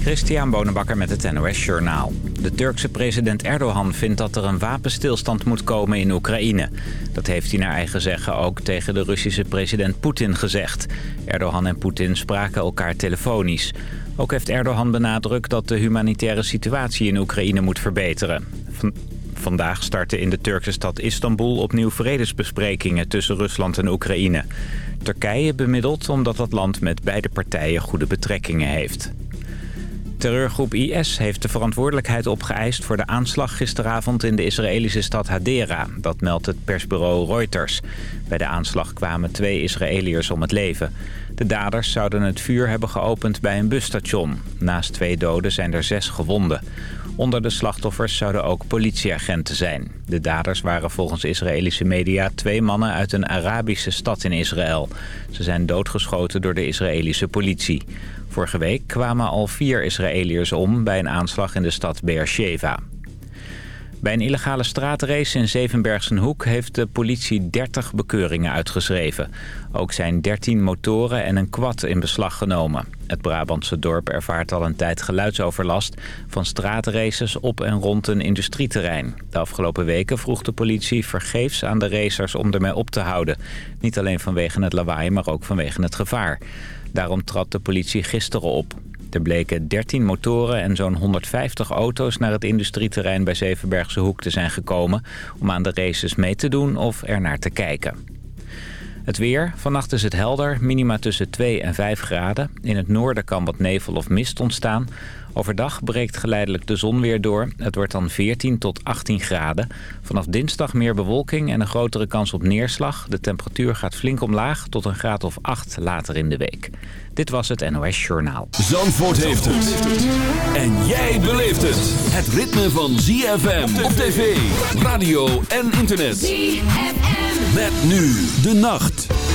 Christian Bonenbakker met het NOS Journaal. De Turkse president Erdogan vindt dat er een wapenstilstand moet komen in Oekraïne. Dat heeft hij naar eigen zeggen ook tegen de Russische president Poetin gezegd. Erdogan en Poetin spraken elkaar telefonisch. Ook heeft Erdogan benadrukt dat de humanitaire situatie in Oekraïne moet verbeteren. Vandaag starten in de Turkse stad Istanbul opnieuw vredesbesprekingen tussen Rusland en Oekraïne. Turkije bemiddelt omdat dat land met beide partijen goede betrekkingen heeft. Terreurgroep IS heeft de verantwoordelijkheid opgeëist voor de aanslag gisteravond in de Israëlische stad Hadera. Dat meldt het persbureau Reuters. Bij de aanslag kwamen twee Israëliërs om het leven. De daders zouden het vuur hebben geopend bij een busstation. Naast twee doden zijn er zes gewonden. Onder de slachtoffers zouden ook politieagenten zijn. De daders waren volgens Israëlische media twee mannen uit een Arabische stad in Israël. Ze zijn doodgeschoten door de Israëlische politie. Vorige week kwamen al vier Israëliërs om bij een aanslag in de stad Beersheva. Bij een illegale straatrace in Zevenbergsenhoek heeft de politie 30 bekeuringen uitgeschreven. Ook zijn 13 motoren en een quad in beslag genomen. Het Brabantse dorp ervaart al een tijd geluidsoverlast van straatraces op en rond een industrieterrein. De afgelopen weken vroeg de politie vergeefs aan de racers om ermee op te houden. Niet alleen vanwege het lawaai, maar ook vanwege het gevaar. Daarom trad de politie gisteren op. Er bleken 13 motoren en zo'n 150 auto's naar het industrieterrein bij Zevenbergse Hoek te zijn gekomen... om aan de races mee te doen of er naar te kijken. Het weer. Vannacht is het helder, minima tussen 2 en 5 graden. In het noorden kan wat nevel of mist ontstaan. Overdag breekt geleidelijk de zon weer door. Het wordt dan 14 tot 18 graden. Vanaf dinsdag meer bewolking en een grotere kans op neerslag. De temperatuur gaat flink omlaag tot een graad of 8 later in de week. Dit was het NOS Journaal. Zandvoort heeft het. En jij beleeft het. Het ritme van ZFM op tv, radio en internet. ZFM. Met nu de nacht.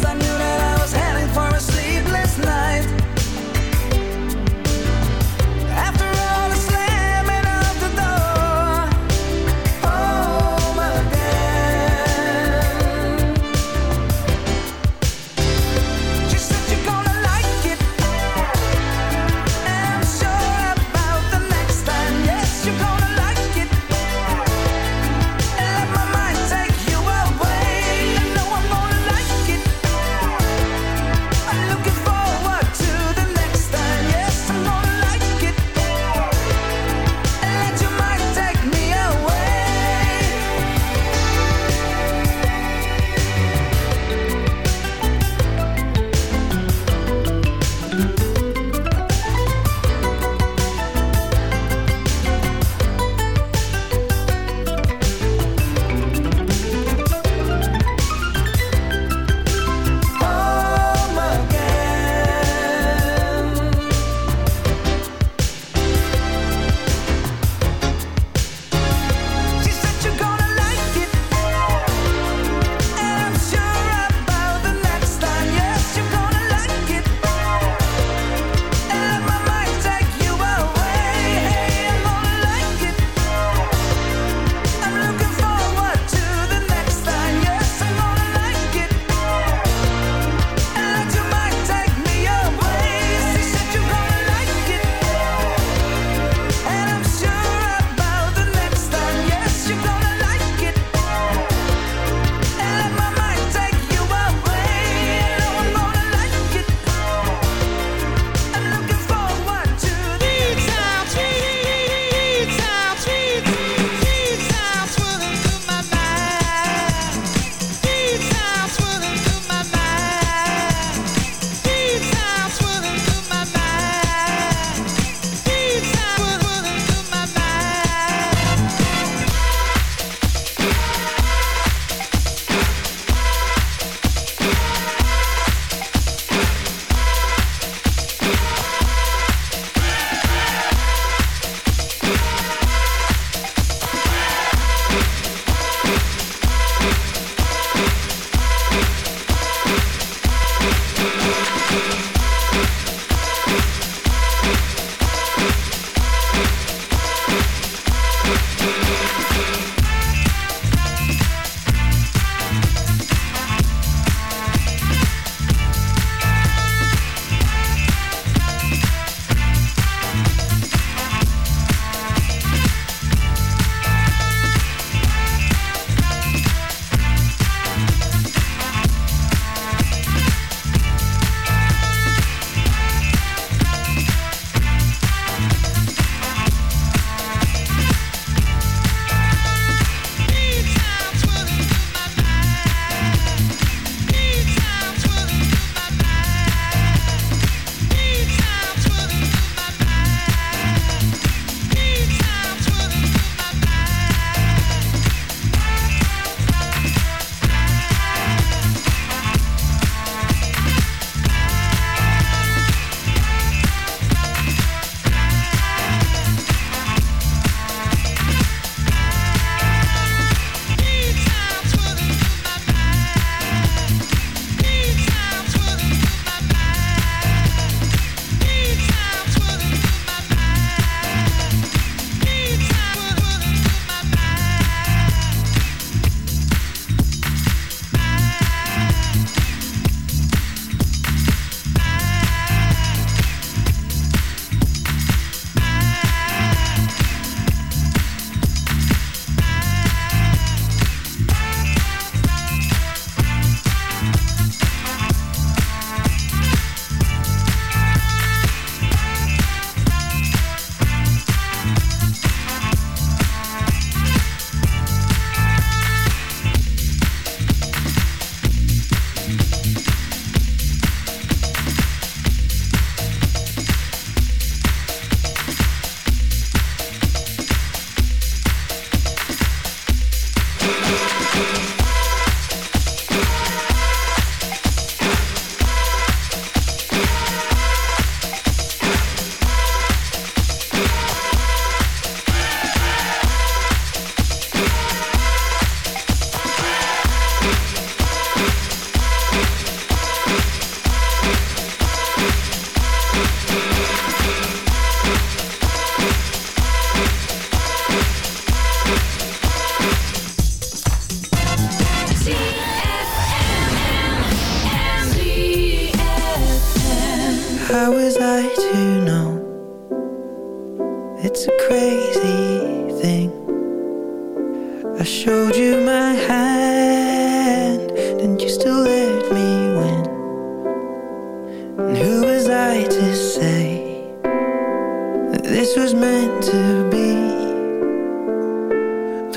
cause I knew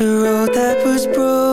road that was broken.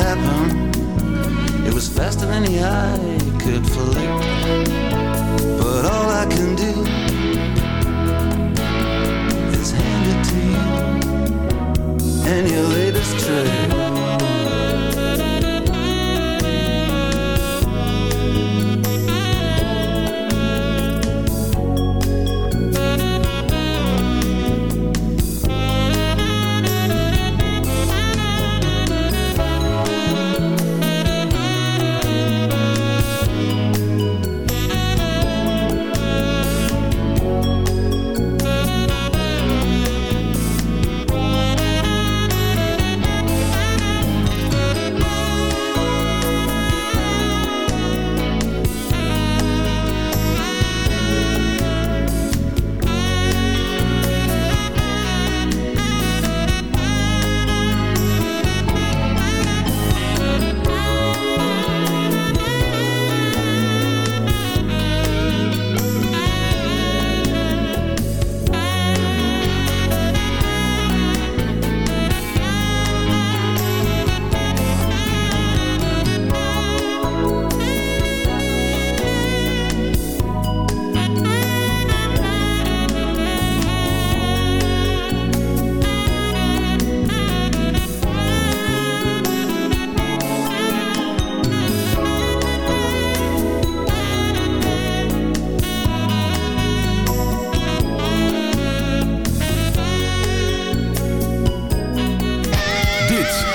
Happened. It was faster than the eye could flick.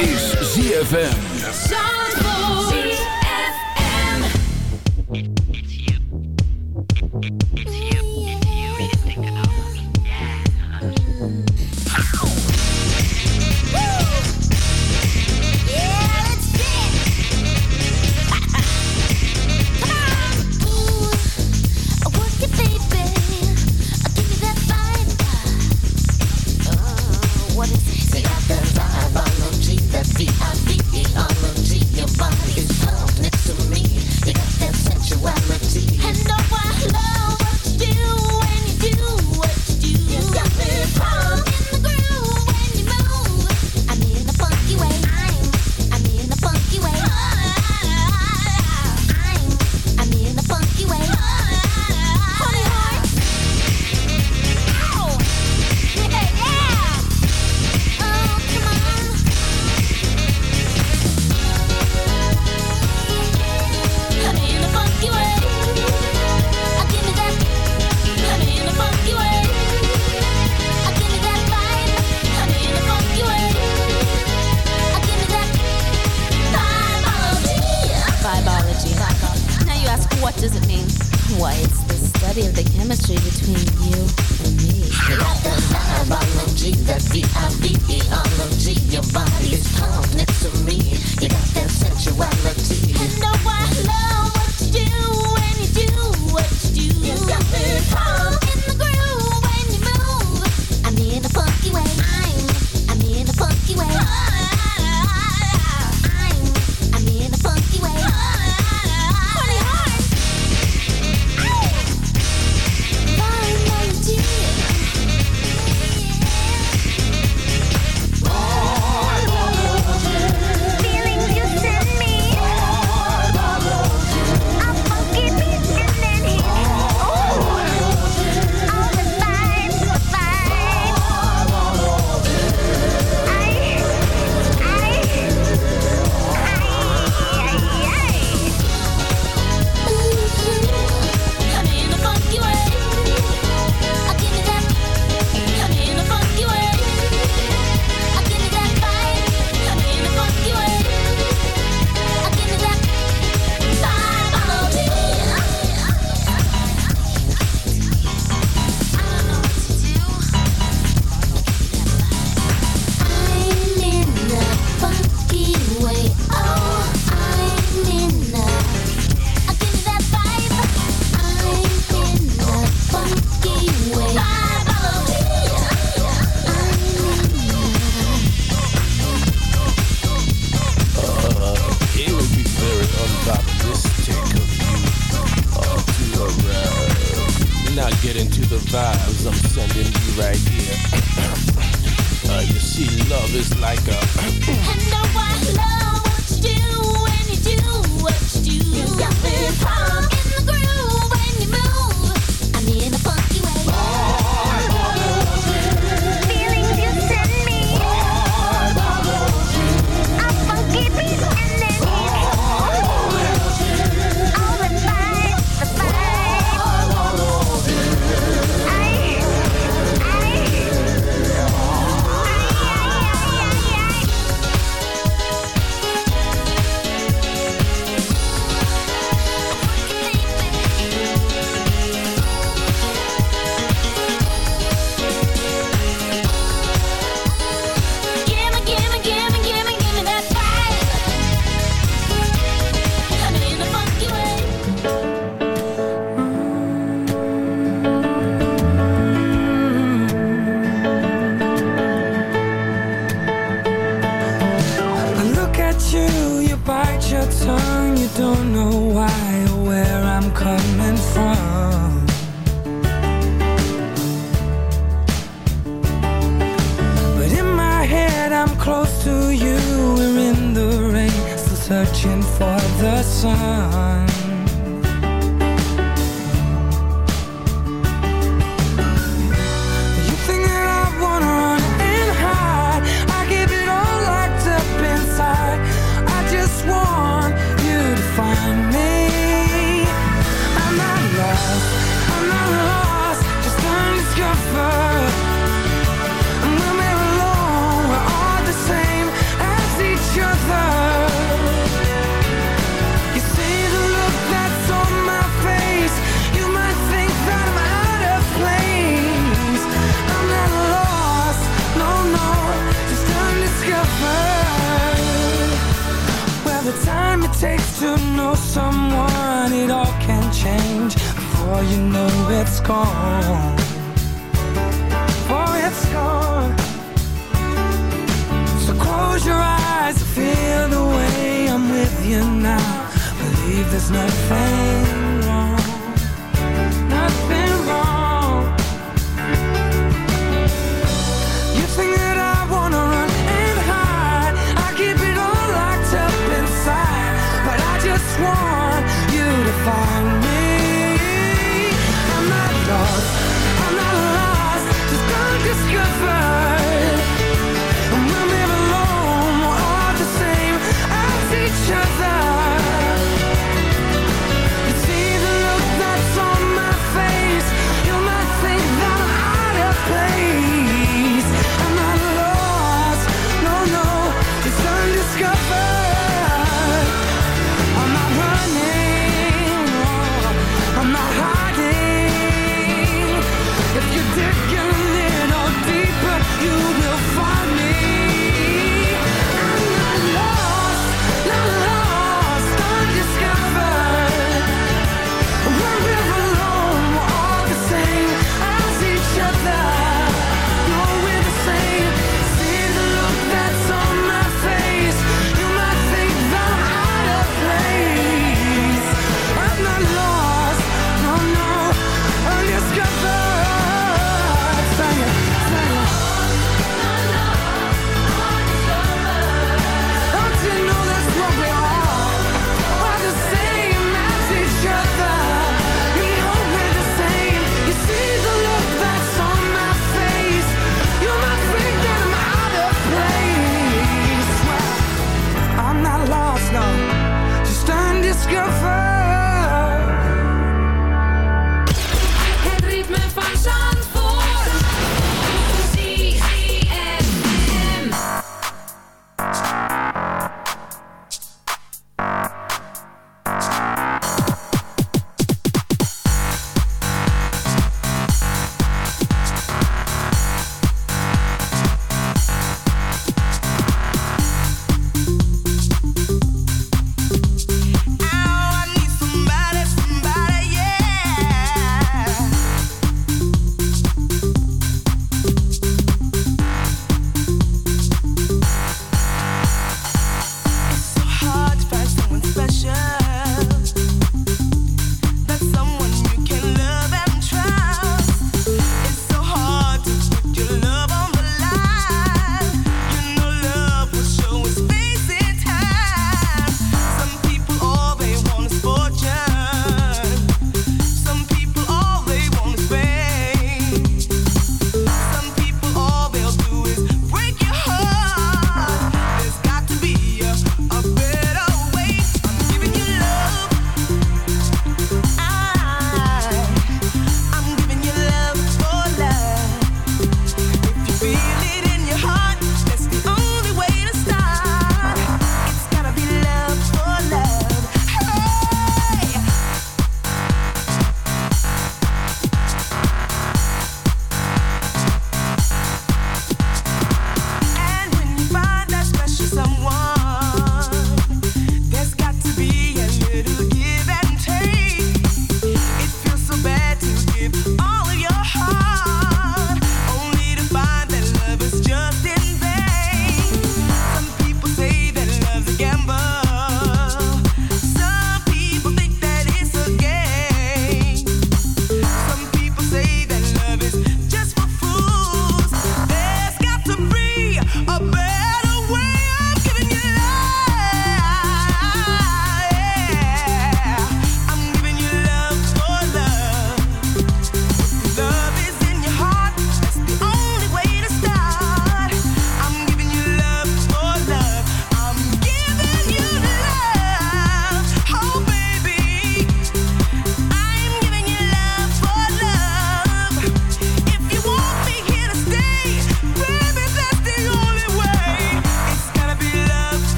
is ZFM.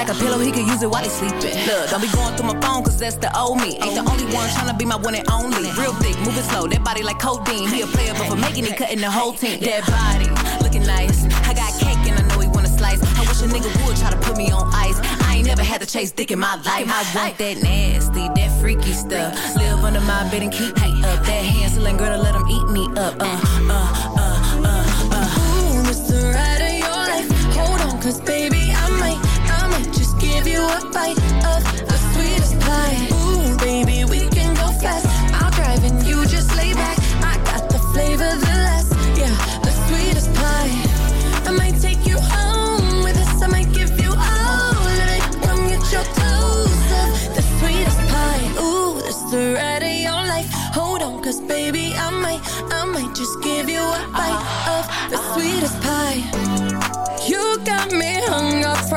Like a pillow, he could use it while he's sleeping. Look, don't be going through my phone, cause that's the old me. Ain't the only one tryna be my one and only. Real thick, moving slow, that body like codeine. He a player, but for making it, cutting the whole team. That body, looking nice. I got cake and I know he wanna slice. I wish a nigga would try to put me on ice. I ain't never had to chase dick in my life. I want that nasty, that freaky stuff. Live under my bed and keep me up. That Hansel and Gretel, let him eat me up. Uh, uh, uh.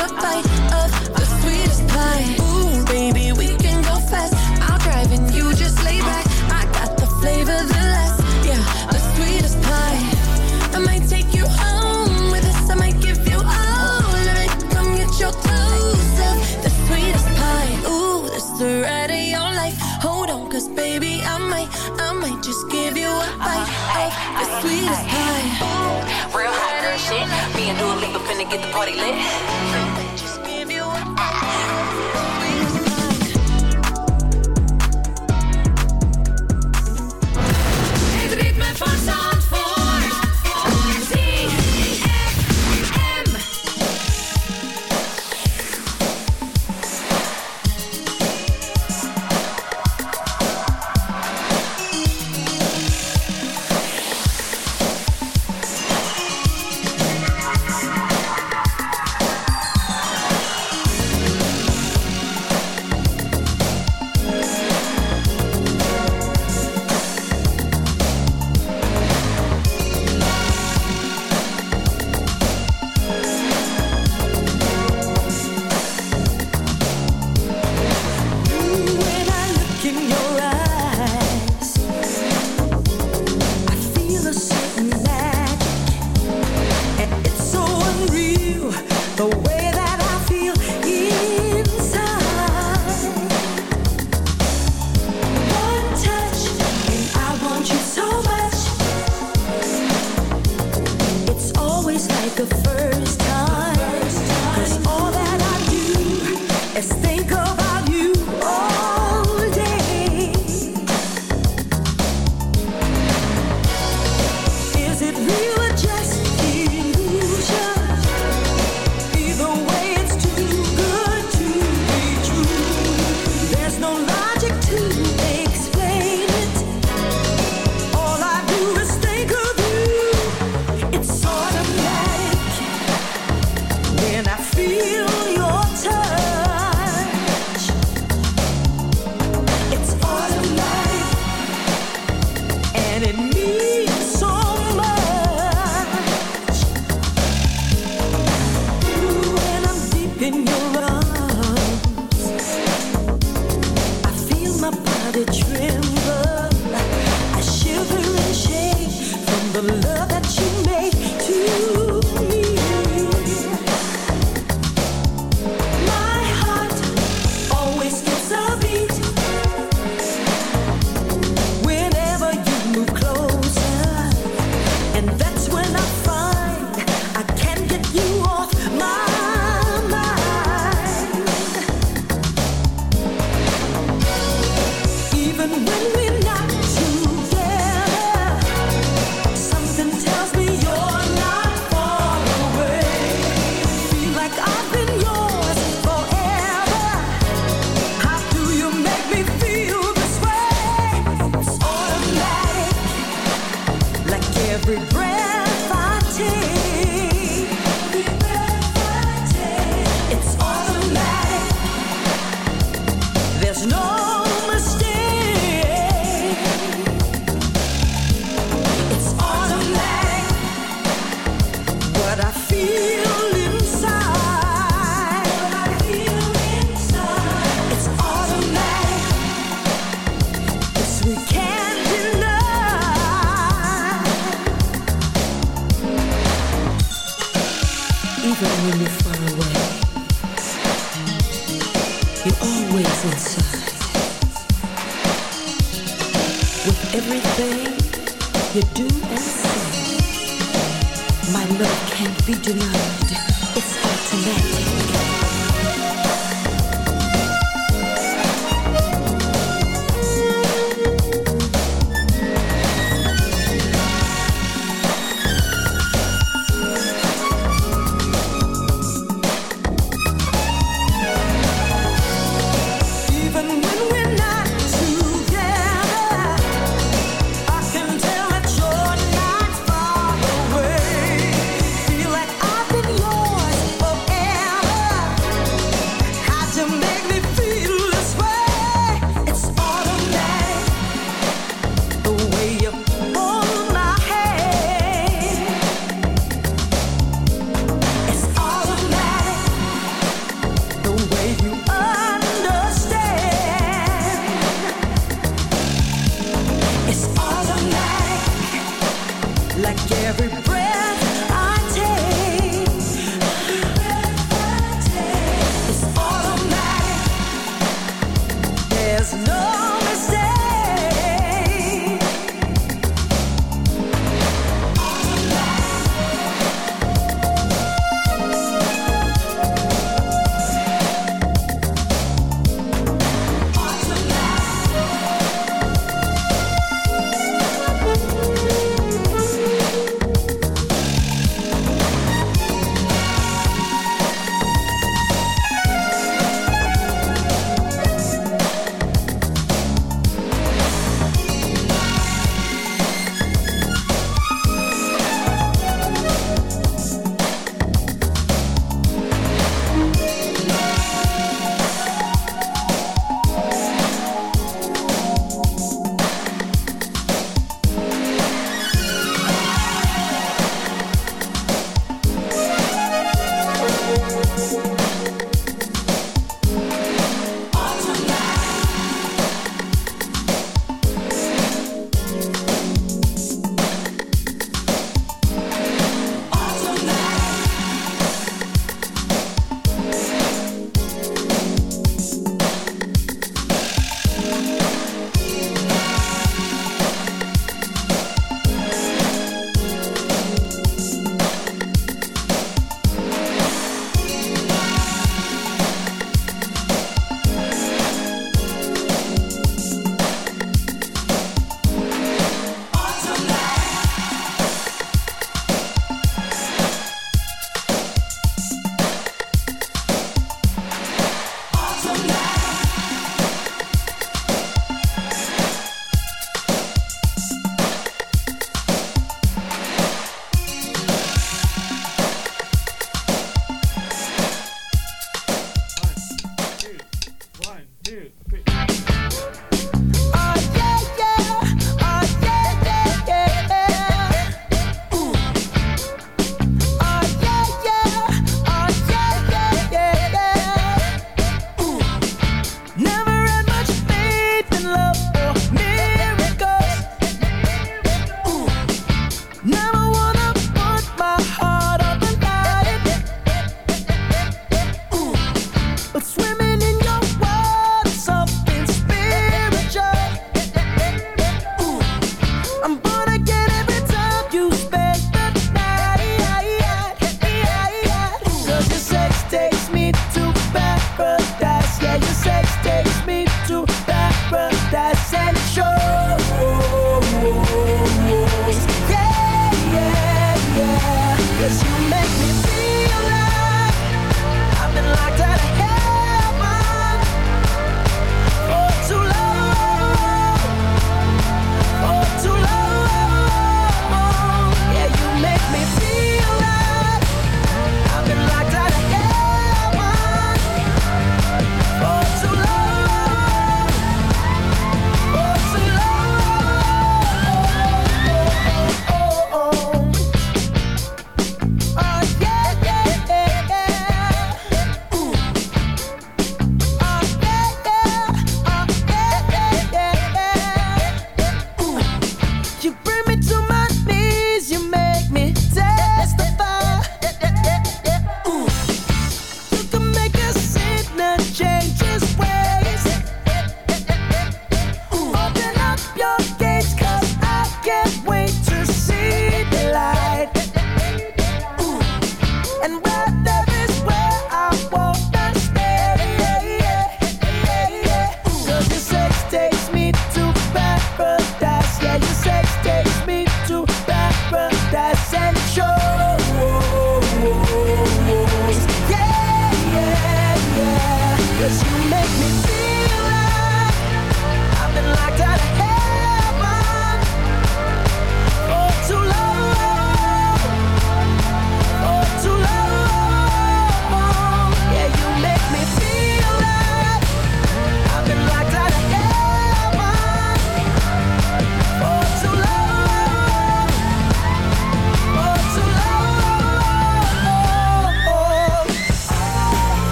A bite of the sweetest pie. Ooh, baby, we can go fast. I'll you just lay back. I got the flavor, the last, yeah, the sweetest pie. I might take you home with. I might give you all. Come get the sweetest pie. Ooh, the ride of your life. Hold on, cause baby, I might, I might just give you a bite of the sweetest pie. Real hot girl shit. Me and Dua Lipa finna get the party lit.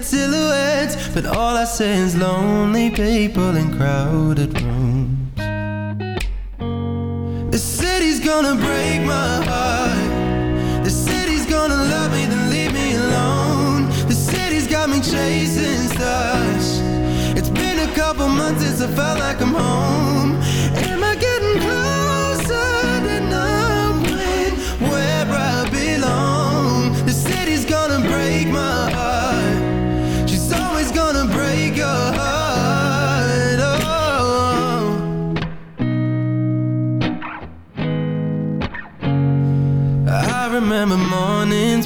silhouettes But all I see is lonely people in crowded rooms.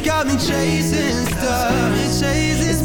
got me chasing stars, chasing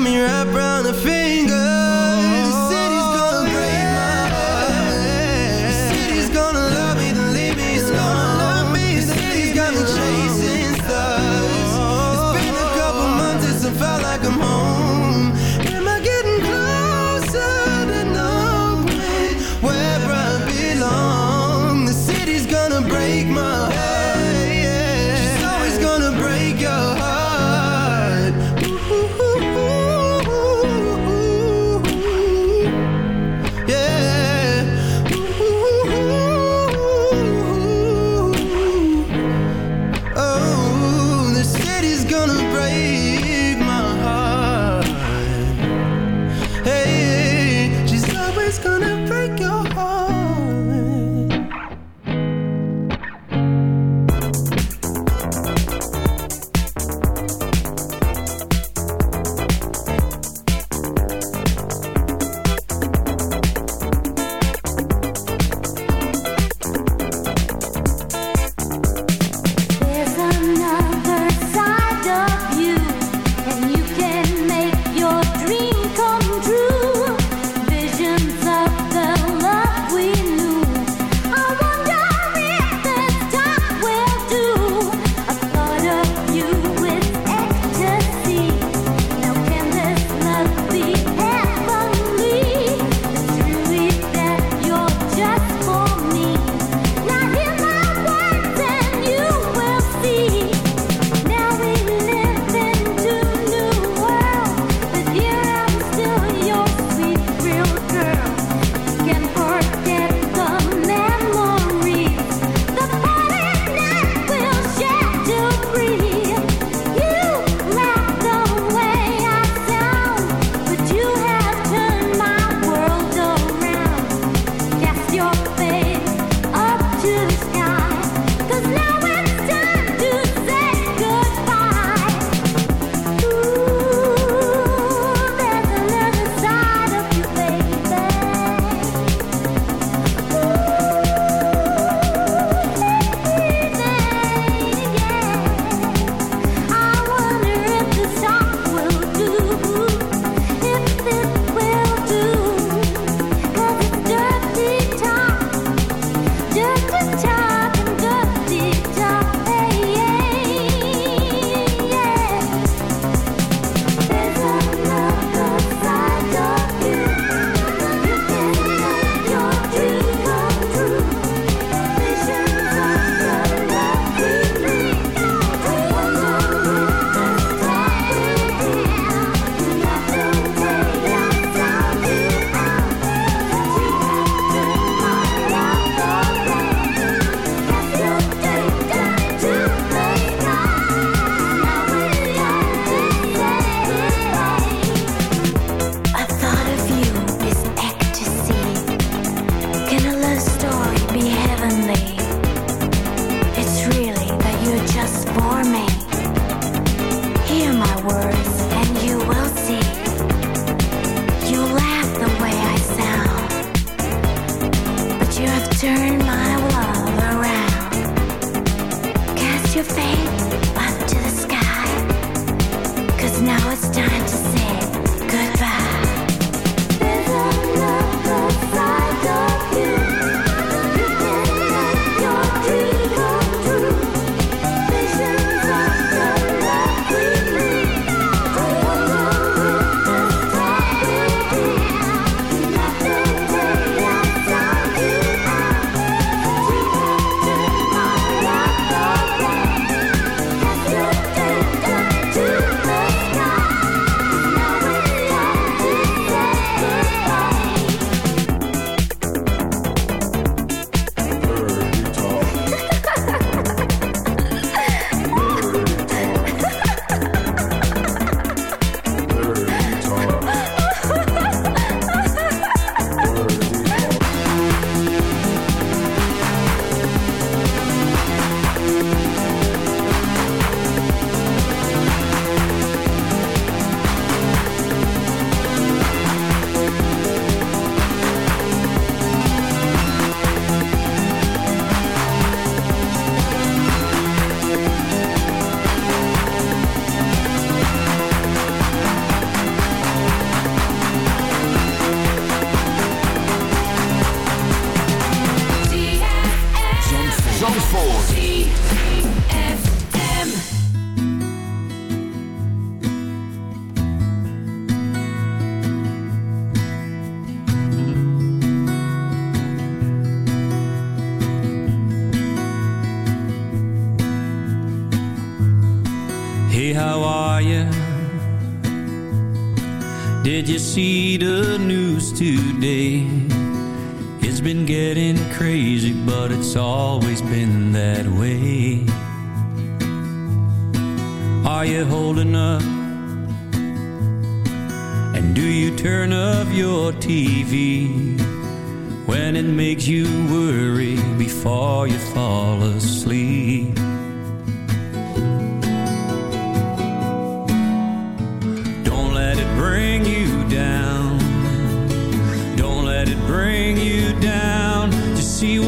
me right. Today?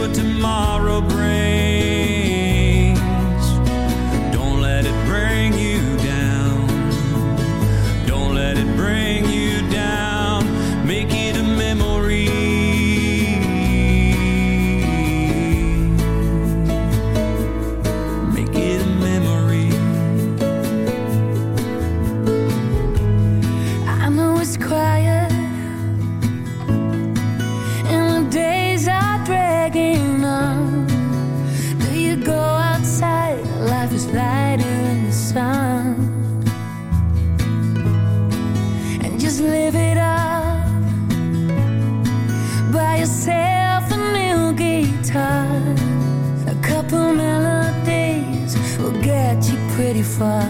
See tomorrow слова